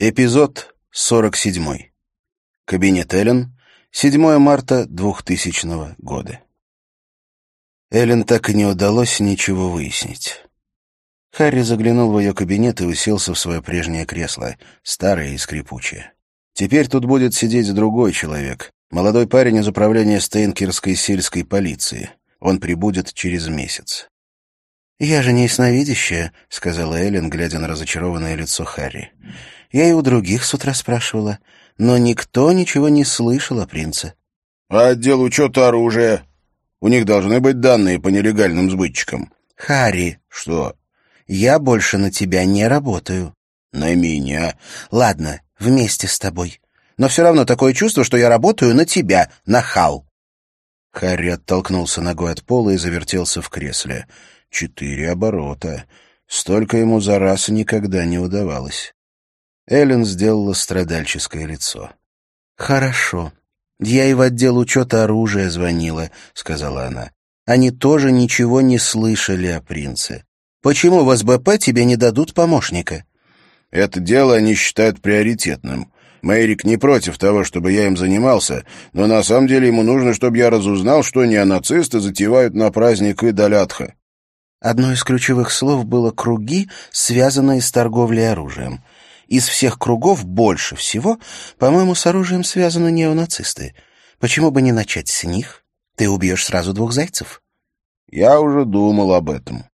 Эпизод 47. Кабинет Эллен. 7 марта 2000 года. Эллен так и не удалось ничего выяснить. Харри заглянул в ее кабинет и уселся в свое прежнее кресло, старое и скрипучее. Теперь тут будет сидеть другой человек, молодой парень из управления Стейнкерской сельской полиции. Он прибудет через месяц. «Я же не ясновидящая», — сказала Эллен, глядя на разочарованное лицо Харри. Я и у других с утра спрашивала, но никто ничего не слышал о принце. — А отдел учета оружия? У них должны быть данные по нелегальным сбытчикам. — Харри. — Что? — Я больше на тебя не работаю. — На меня? — Ладно, вместе с тобой. Но все равно такое чувство, что я работаю на тебя, нахал. Харри оттолкнулся ногой от пола и завертелся в кресле. Четыре оборота. Столько ему за раз никогда не удавалось. Эллен сделала страдальческое лицо. «Хорошо. Я и в отдел учета оружия звонила», — сказала она. «Они тоже ничего не слышали о принце. Почему в СБП тебе не дадут помощника?» «Это дело они считают приоритетным. Мэрик не против того, чтобы я им занимался, но на самом деле ему нужно, чтобы я разузнал, что неонацисты затевают на праздник Идалятха». Одно из ключевых слов было «круги», связанные с торговлей оружием — из всех кругов больше всего, по-моему, с оружием связаны неонацисты. Почему бы не начать с них? Ты убьешь сразу двух зайцев. Я уже думал об этом.